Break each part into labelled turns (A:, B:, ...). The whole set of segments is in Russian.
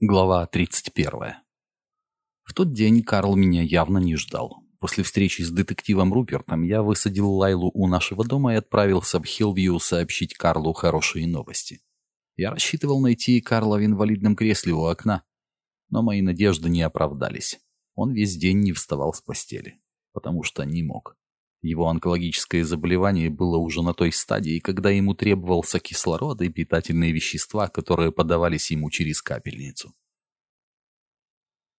A: Глава 31. В тот день Карл меня явно не ждал. После встречи с детективом Рупертом я высадил Лайлу у нашего дома и отправился в Хиллвью сообщить Карлу хорошие новости. Я рассчитывал найти Карла в инвалидном кресле у окна, но мои надежды не оправдались. Он весь день не вставал с постели, потому что не мог. Его онкологическое заболевание было уже на той стадии, когда ему требовался кислород и питательные вещества, которые подавались ему через капельницу.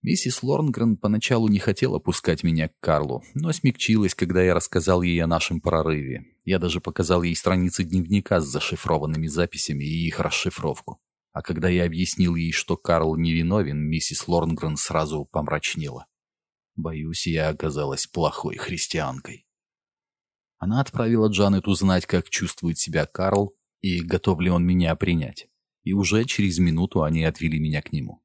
A: Миссис Лорнгрен поначалу не хотела пускать меня к Карлу, но смягчилась, когда я рассказал ей о нашем прорыве. Я даже показал ей страницы дневника с зашифрованными записями и их расшифровку. А когда я объяснил ей, что Карл невиновен, миссис Лорнгрен сразу помрачнела. Боюсь, я оказалась плохой христианкой. Она отправила Джанет узнать, как чувствует себя Карл и готов ли он меня принять. И уже через минуту они отвели меня к нему.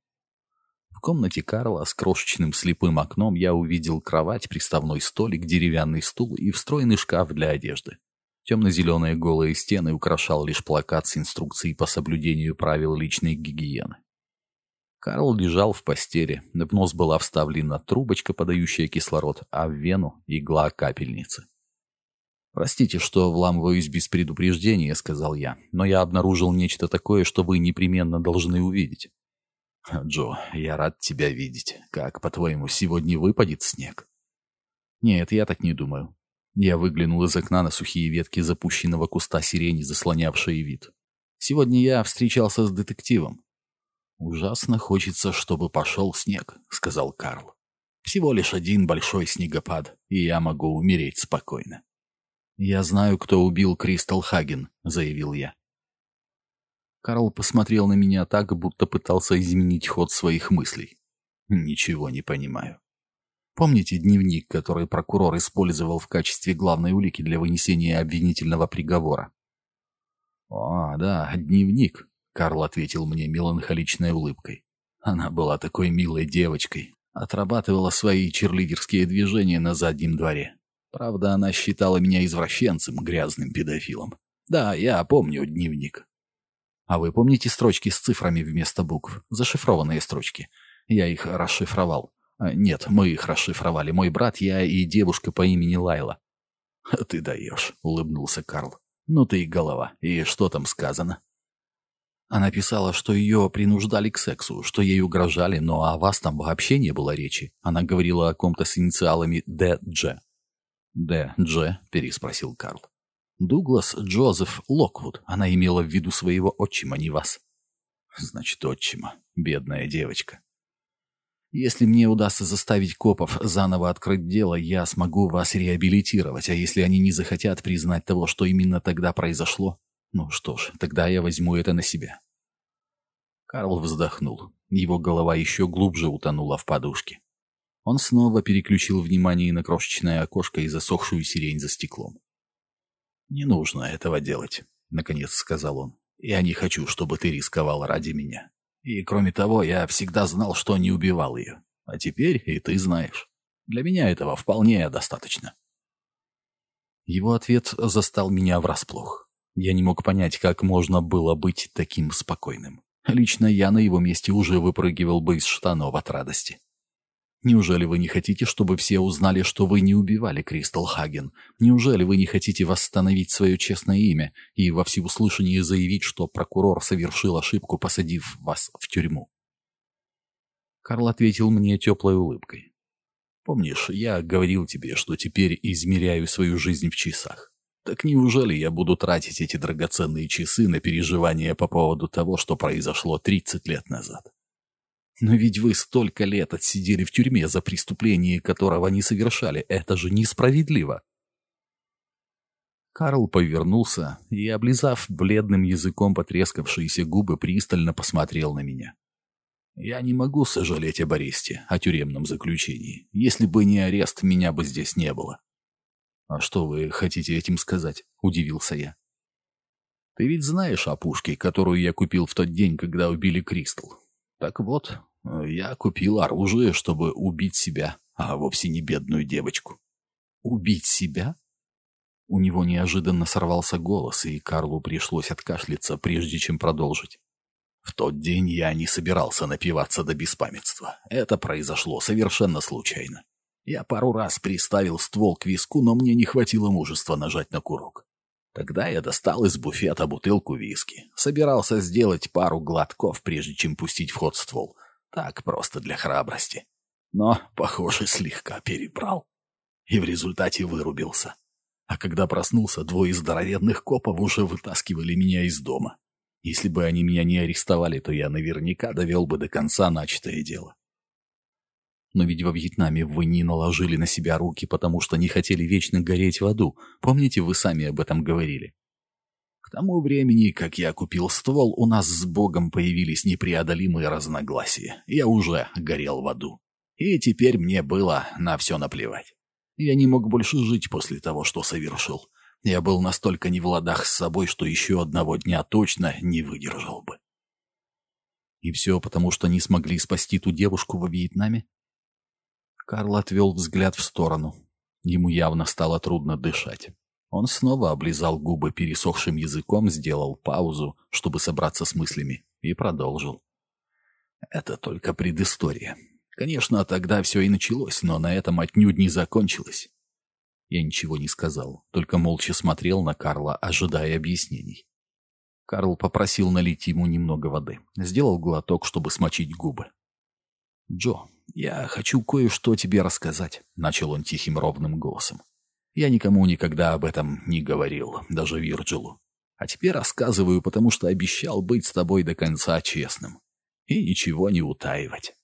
A: В комнате Карла с крошечным слепым окном я увидел кровать, приставной столик, деревянный стул и встроенный шкаф для одежды. Темно-зеленые голые стены украшал лишь плакат с инструкцией по соблюдению правил личной гигиены. Карл лежал в постели, в нос была вставлена трубочка, подающая кислород, а в вену — игла капельницы. «Простите, что вламываюсь без предупреждения», — сказал я, «но я обнаружил нечто такое, что вы непременно должны увидеть». «Джо, я рад тебя видеть. Как, по-твоему, сегодня выпадет снег?» «Нет, я так не думаю». Я выглянул из окна на сухие ветки запущенного куста сирени, заслонявшие вид. «Сегодня я встречался с детективом». «Ужасно хочется, чтобы пошел снег», — сказал Карл. «Всего лишь один большой снегопад, и я могу умереть спокойно». «Я знаю, кто убил Кристал Хаген», — заявил я. Карл посмотрел на меня так, будто пытался изменить ход своих мыслей. «Ничего не понимаю. Помните дневник, который прокурор использовал в качестве главной улики для вынесения обвинительного приговора?» «О, да, дневник», — Карл ответил мне меланхоличной улыбкой. Она была такой милой девочкой, отрабатывала свои черлидерские движения на заднем дворе. Правда, она считала меня извращенцем, грязным педофилом. Да, я помню дневник. А вы помните строчки с цифрами вместо букв? Зашифрованные строчки. Я их расшифровал. А, нет, мы их расшифровали. Мой брат, я и девушка по имени Лайла. «Ты даешь», — улыбнулся Карл. «Ну ты и голова. И что там сказано?» Она писала, что ее принуждали к сексу, что ей угрожали, но о вас там вообще не было речи. Она говорила о ком-то с инициалами Д.Дж. «Д. Дж.?» — переспросил Карл. «Дуглас Джозеф Локвуд. Она имела в виду своего отчима, не вас». «Значит, отчима. Бедная девочка». «Если мне удастся заставить копов заново открыть дело, я смогу вас реабилитировать, а если они не захотят признать того, что именно тогда произошло, ну что ж, тогда я возьму это на себя». Карл вздохнул. Его голова еще глубже утонула в подушке. Он снова переключил внимание на крошечное окошко и засохшую сирень за стеклом. «Не нужно этого делать», — наконец сказал он. «Я не хочу, чтобы ты рисковал ради меня. И, кроме того, я всегда знал, что не убивал ее. А теперь и ты знаешь. Для меня этого вполне достаточно». Его ответ застал меня врасплох. Я не мог понять, как можно было быть таким спокойным. Лично я на его месте уже выпрыгивал бы из штанов от радости. Неужели вы не хотите, чтобы все узнали, что вы не убивали Кристал Хаген? Неужели вы не хотите восстановить свое честное имя и во всеуслышание заявить, что прокурор совершил ошибку, посадив вас в тюрьму?» Карл ответил мне теплой улыбкой. «Помнишь, я говорил тебе, что теперь измеряю свою жизнь в часах? Так неужели я буду тратить эти драгоценные часы на переживания по поводу того, что произошло 30 лет назад?» Но ведь вы столько лет отсидели в тюрьме за преступление, которого не совершали. Это же несправедливо. Карл повернулся и, облизав бледным языком потрескавшиеся губы, пристально посмотрел на меня. «Я не могу сожалеть об аресте, о тюремном заключении. Если бы не арест, меня бы здесь не было». «А что вы хотите этим сказать?» — удивился я. «Ты ведь знаешь о пушке, которую я купил в тот день, когда убили Кристал? Так вот, я купил оружие, чтобы убить себя, а вовсе не бедную девочку. Убить себя? У него неожиданно сорвался голос, и Карлу пришлось откашляться, прежде чем продолжить. В тот день я не собирался напиваться до беспамятства. Это произошло совершенно случайно. Я пару раз приставил ствол к виску, но мне не хватило мужества нажать на курок. Тогда я достал из буфета бутылку виски. Собирался сделать пару глотков, прежде чем пустить в ход ствол. Так, просто для храбрости. Но, похоже, слегка перебрал. И в результате вырубился. А когда проснулся, двое здоровенных копов уже вытаскивали меня из дома. Если бы они меня не арестовали, то я наверняка довел бы до конца начатое дело. Но ведь во Вьетнаме вы не наложили на себя руки, потому что не хотели вечно гореть в аду. Помните, вы сами об этом говорили? К тому времени, как я купил ствол, у нас с Богом появились непреодолимые разногласия. Я уже горел в аду. И теперь мне было на все наплевать. Я не мог больше жить после того, что совершил. Я был настолько не в ладах с собой, что еще одного дня точно не выдержал бы. И все потому, что не смогли спасти ту девушку во Вьетнаме? Карл отвел взгляд в сторону. Ему явно стало трудно дышать. Он снова облизал губы пересохшим языком, сделал паузу, чтобы собраться с мыслями, и продолжил. Это только предыстория. Конечно, тогда все и началось, но на этом отнюдь не закончилось. Я ничего не сказал, только молча смотрел на Карла, ожидая объяснений. Карл попросил налить ему немного воды. Сделал глоток, чтобы смочить губы. «Джо, я хочу кое-что тебе рассказать», — начал он тихим ровным голосом. «Я никому никогда об этом не говорил, даже Вирджилу. А теперь рассказываю, потому что обещал быть с тобой до конца честным. И ничего не утаивать».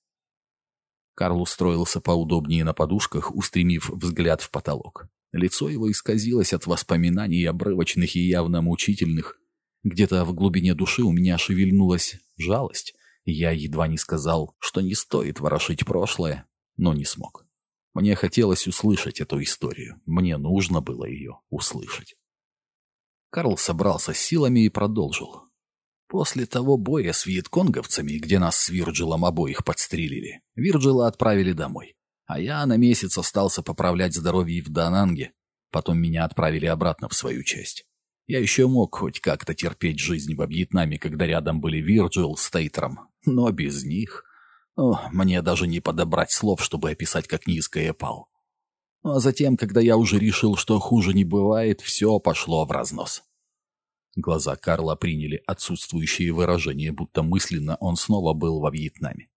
A: Карл устроился поудобнее на подушках, устремив взгляд в потолок. Лицо его исказилось от воспоминаний обрывочных и явно мучительных. Где-то в глубине души у меня шевельнулась жалость. Я едва не сказал, что не стоит ворошить прошлое, но не смог. Мне хотелось услышать эту историю. Мне нужно было ее услышать. Карл собрался с силами и продолжил. После того боя с вьетконговцами, где нас с Вирджилом обоих подстрелили, Вирджила отправили домой. А я на месяц остался поправлять здоровье в Дананге. Потом меня отправили обратно в свою часть. Я еще мог хоть как-то терпеть жизнь во Вьетнаме, когда рядом были Вирджил с Тейтером, но без них... О, мне даже не подобрать слов, чтобы описать, как низко я пал. А затем, когда я уже решил, что хуже не бывает, все пошло в разнос. Глаза Карла приняли отсутствующее выражение, будто мысленно он снова был во Вьетнаме.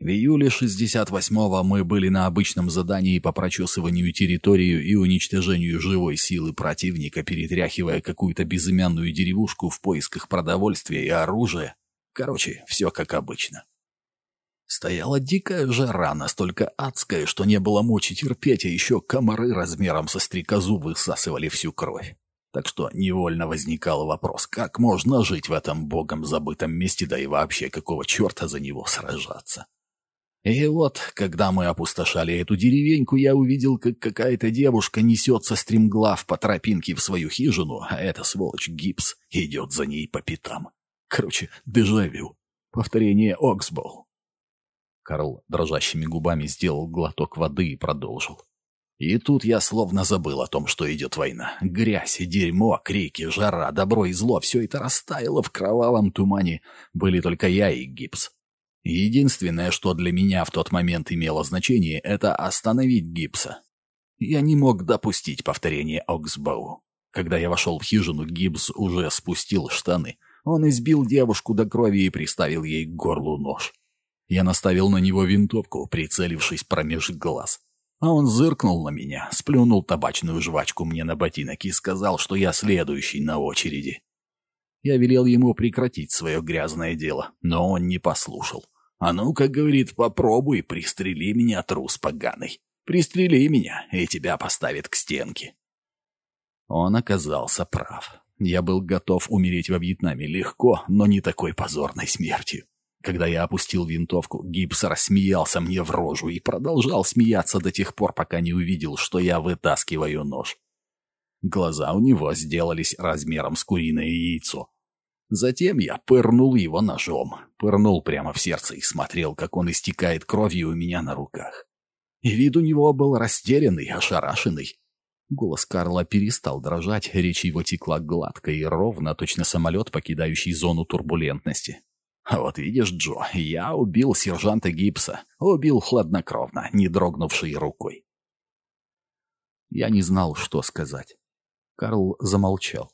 A: В июле 68-го мы были на обычном задании по прочесыванию территорию и уничтожению живой силы противника, перетряхивая какую-то безымянную деревушку в поисках продовольствия и оружия. Короче, все как обычно. Стояла дикая жара, настолько адская, что не было мочи терпеть, а еще комары размером со стрекозу высасывали всю кровь. Так что невольно возникал вопрос, как можно жить в этом богом забытом месте, да и вообще какого черта за него сражаться. И вот, когда мы опустошали эту деревеньку, я увидел, как какая-то девушка несется стремглав по тропинке в свою хижину, а эта сволочь Гипс идет за ней по пятам. Короче, дежавю. Повторение Оксбол. Карл дрожащими губами сделал глоток воды и продолжил. И тут я словно забыл о том, что идет война. Грязь и дерьмо, крики, жара, добро и зло — все это растаяло в кровавом тумане. Были только я и Гипс. Единственное, что для меня в тот момент имело значение, это остановить Гибса. Я не мог допустить повторения Оксбоу. Когда я вошел в хижину, Гибс уже спустил штаны. Он избил девушку до крови и приставил ей к горлу нож. Я наставил на него винтовку, прицелившись промеж глаз. А он зыркнул на меня, сплюнул табачную жвачку мне на ботинок и сказал, что я следующий на очереди. Я велел ему прекратить свое грязное дело, но он не послушал. А ну, как говорит, попробуй, пристрели меня, трус поганый. Пристрели меня, и тебя поставят к стенке. Он оказался прав. Я был готов умереть во Вьетнаме легко, но не такой позорной смертью. Когда я опустил винтовку, Гибс рассмеялся мне в рожу и продолжал смеяться до тех пор, пока не увидел, что я вытаскиваю нож. Глаза у него сделались размером с куриное яйцо. Затем я пырнул его ножом, пырнул прямо в сердце и смотрел, как он истекает кровью у меня на руках. И вид у него был растерянный, ошарашенный. Голос Карла перестал дрожать, речь его текла гладко и ровно, точно самолет, покидающий зону турбулентности. Вот видишь, Джо, я убил сержанта Гибса. Убил хладнокровно, не дрогнувшей рукой. Я не знал, что сказать. Карл замолчал.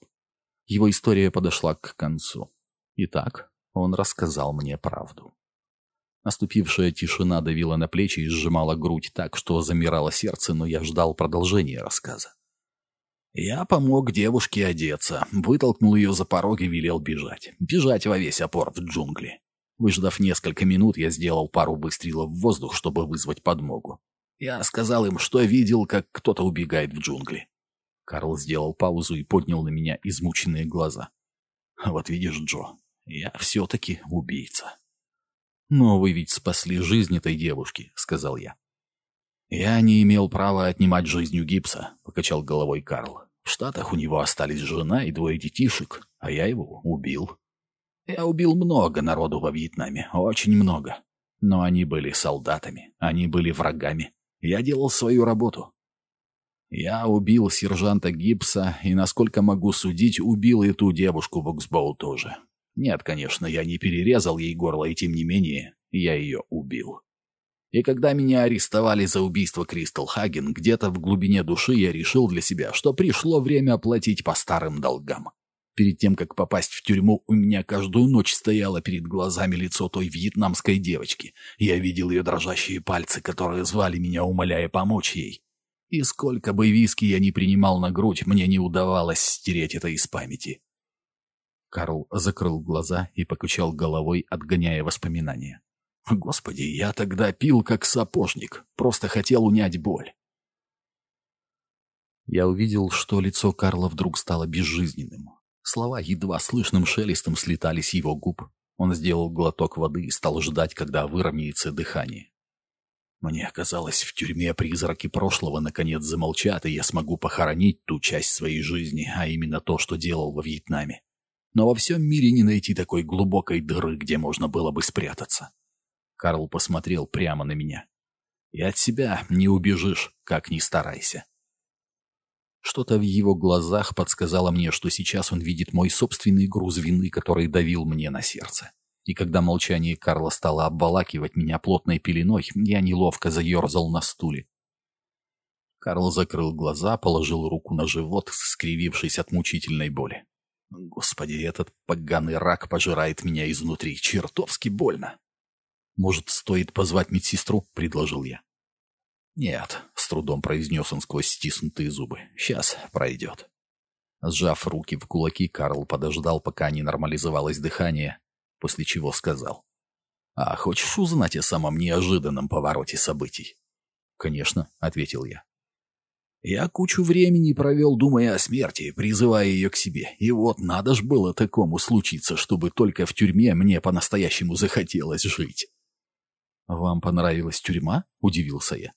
A: Его история подошла к концу. Итак, он рассказал мне правду. Наступившая тишина давила на плечи и сжимала грудь так, что замирало сердце, но я ждал продолжения рассказа. Я помог девушке одеться, вытолкнул ее за порог и велел бежать. Бежать во весь опор в джунгли. Выждав несколько минут, я сделал пару выстрелов в воздух, чтобы вызвать подмогу. Я сказал им, что видел, как кто-то убегает в джунгли. Карл сделал паузу и поднял на меня измученные глаза. «Вот видишь, Джо, я все-таки убийца». «Но вы ведь спасли жизнь этой девушки», — сказал я. «Я не имел права отнимать жизнь у Гипса», — покачал головой Карл. «В Штатах у него остались жена и двое детишек, а я его убил. Я убил много народу во Вьетнаме, очень много. Но они были солдатами, они были врагами. Я делал свою работу. Я убил сержанта Гипса и, насколько могу судить, убил и ту девушку в Оксбоу тоже. Нет, конечно, я не перерезал ей горло, и тем не менее я ее убил. И когда меня арестовали за убийство Кристал Хаген, где-то в глубине души я решил для себя, что пришло время оплатить по старым долгам. Перед тем, как попасть в тюрьму, у меня каждую ночь стояло перед глазами лицо той вьетнамской девочки. Я видел ее дрожащие пальцы, которые звали меня, умоляя помочь ей. И сколько бы виски я ни принимал на грудь, мне не удавалось стереть это из памяти. Карл закрыл глаза и покачал головой, отгоняя воспоминания. Господи, я тогда пил как сапожник, просто хотел унять боль. Я увидел, что лицо Карла вдруг стало безжизненным. Слова едва слышным шелестом слетали с его губ. Он сделал глоток воды и стал ждать, когда выровняется дыхание. Мне казалось, в тюрьме призраки прошлого наконец замолчат, и я смогу похоронить ту часть своей жизни, а именно то, что делал во Вьетнаме. Но во всем мире не найти такой глубокой дыры, где можно было бы спрятаться. Карл посмотрел прямо на меня. «И от себя не убежишь, как ни старайся». Что-то в его глазах подсказало мне, что сейчас он видит мой собственный груз вины, который давил мне на сердце. И когда молчание Карла стало обволакивать меня плотной пеленой, я неловко заерзал на стуле. Карл закрыл глаза, положил руку на живот, скривившись от мучительной боли. Господи, этот поганый рак пожирает меня изнутри. Чертовски больно. «Может, стоит позвать медсестру?» — предложил я. «Нет», — с трудом произнес он сквозь стиснутые зубы. «Сейчас пройдет». Сжав руки в кулаки, Карл подождал, пока не нормализовалось дыхание, после чего сказал. «А хочешь узнать о самом неожиданном повороте событий?» «Конечно», — ответил я. «Я кучу времени провел, думая о смерти, призывая ее к себе. И вот надо ж было такому случиться, чтобы только в тюрьме мне по-настоящему захотелось жить». «Вам понравилась тюрьма?» — удивился я.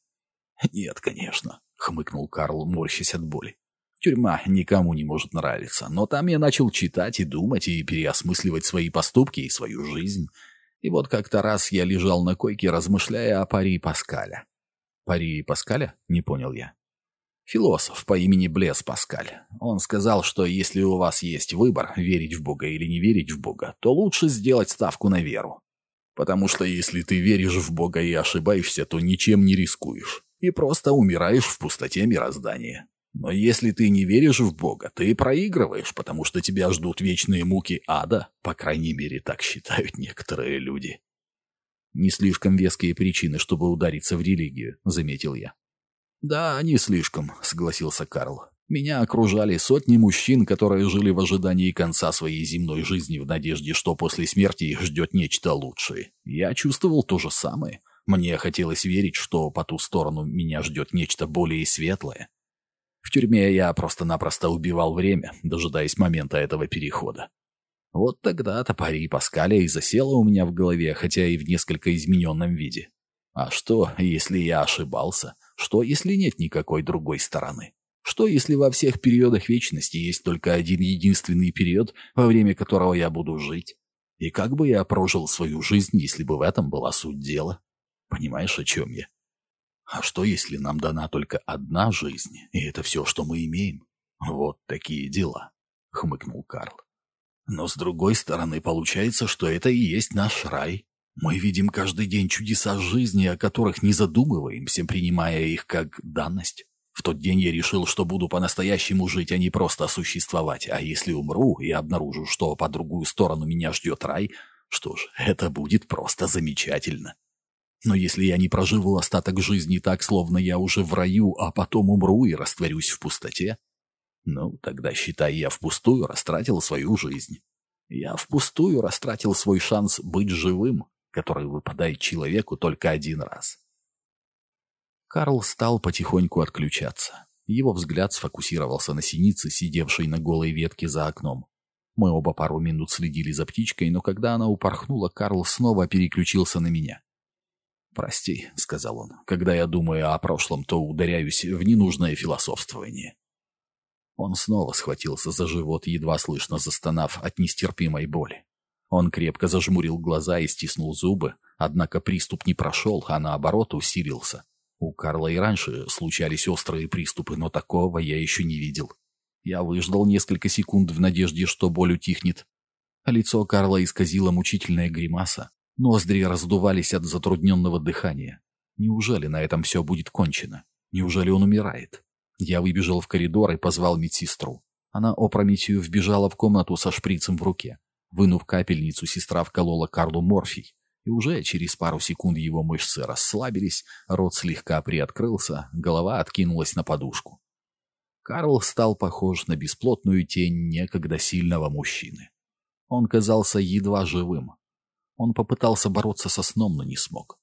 A: «Нет, конечно», — хмыкнул Карл, морщась от боли. «Тюрьма никому не может нравиться, но там я начал читать и думать, и переосмысливать свои поступки и свою жизнь. И вот как-то раз я лежал на койке, размышляя о пари Паскаля». «Пари Паскаля?» — не понял я. Философ по имени Блес Паскаль. Он сказал, что если у вас есть выбор, верить в Бога или не верить в Бога, то лучше сделать ставку на веру. Потому что если ты веришь в Бога и ошибаешься, то ничем не рискуешь. И просто умираешь в пустоте мироздания. Но если ты не веришь в Бога, ты проигрываешь, потому что тебя ждут вечные муки ада, по крайней мере, так считают некоторые люди. «Не слишком веские причины, чтобы удариться в религию», — заметил я. «Да, не слишком», — согласился Карл. Меня окружали сотни мужчин, которые жили в ожидании конца своей земной жизни в надежде, что после смерти их ждет нечто лучшее. Я чувствовал то же самое. Мне хотелось верить, что по ту сторону меня ждет нечто более светлое. В тюрьме я просто-напросто убивал время, дожидаясь момента этого перехода. Вот тогда-то пари Паскаля и засела у меня в голове, хотя и в несколько измененном виде. А что, если я ошибался? Что, если нет никакой другой стороны? Что, если во всех периодах вечности есть только один единственный период, во время которого я буду жить? И как бы я прожил свою жизнь, если бы в этом была суть дела? Понимаешь, о чем я? А что, если нам дана только одна жизнь, и это все, что мы имеем? Вот такие дела, — хмыкнул Карл. Но с другой стороны, получается, что это и есть наш рай. Мы видим каждый день чудеса жизни, о которых не задумываемся, принимая их как данность. В тот день я решил, что буду по-настоящему жить, а не просто существовать. А если умру и обнаружу, что по другую сторону меня ждет рай, что ж, это будет просто замечательно. Но если я не проживу остаток жизни так, словно я уже в раю, а потом умру и растворюсь в пустоте, ну, тогда, считай, я впустую растратил свою жизнь. Я впустую растратил свой шанс быть живым, который выпадает человеку только один раз. Карл стал потихоньку отключаться. Его взгляд сфокусировался на синице, сидевшей на голой ветке за окном. Мы оба пару минут следили за птичкой, но когда она упорхнула, Карл снова переключился на меня. «Прости», — сказал он, — «когда я думаю о прошлом, то ударяюсь в ненужное философствование». Он снова схватился за живот, едва слышно застонав от нестерпимой боли. Он крепко зажмурил глаза и стиснул зубы, однако приступ не прошел, а наоборот усилился. У Карла и раньше случались острые приступы, но такого я еще не видел. Я выждал несколько секунд в надежде, что боль утихнет. Лицо Карла исказило мучительная гримаса. Ноздри раздувались от затрудненного дыхания. Неужели на этом все будет кончено? Неужели он умирает? Я выбежал в коридор и позвал медсестру. Она опрометью вбежала в комнату со шприцем в руке. Вынув капельницу, сестра вколола Карлу морфий. И уже через пару секунд его мышцы расслабились, рот слегка приоткрылся, голова откинулась на подушку. Карл стал похож на бесплотную тень некогда сильного мужчины. Он казался едва живым. Он попытался бороться со сном, но не смог.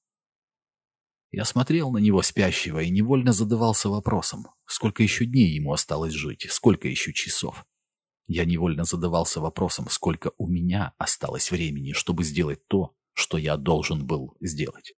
A: Я смотрел на него спящего и невольно задавался вопросом, сколько еще дней ему осталось жить, сколько еще часов. Я невольно задавался вопросом, сколько у меня осталось времени, чтобы сделать то, что я должен был сделать.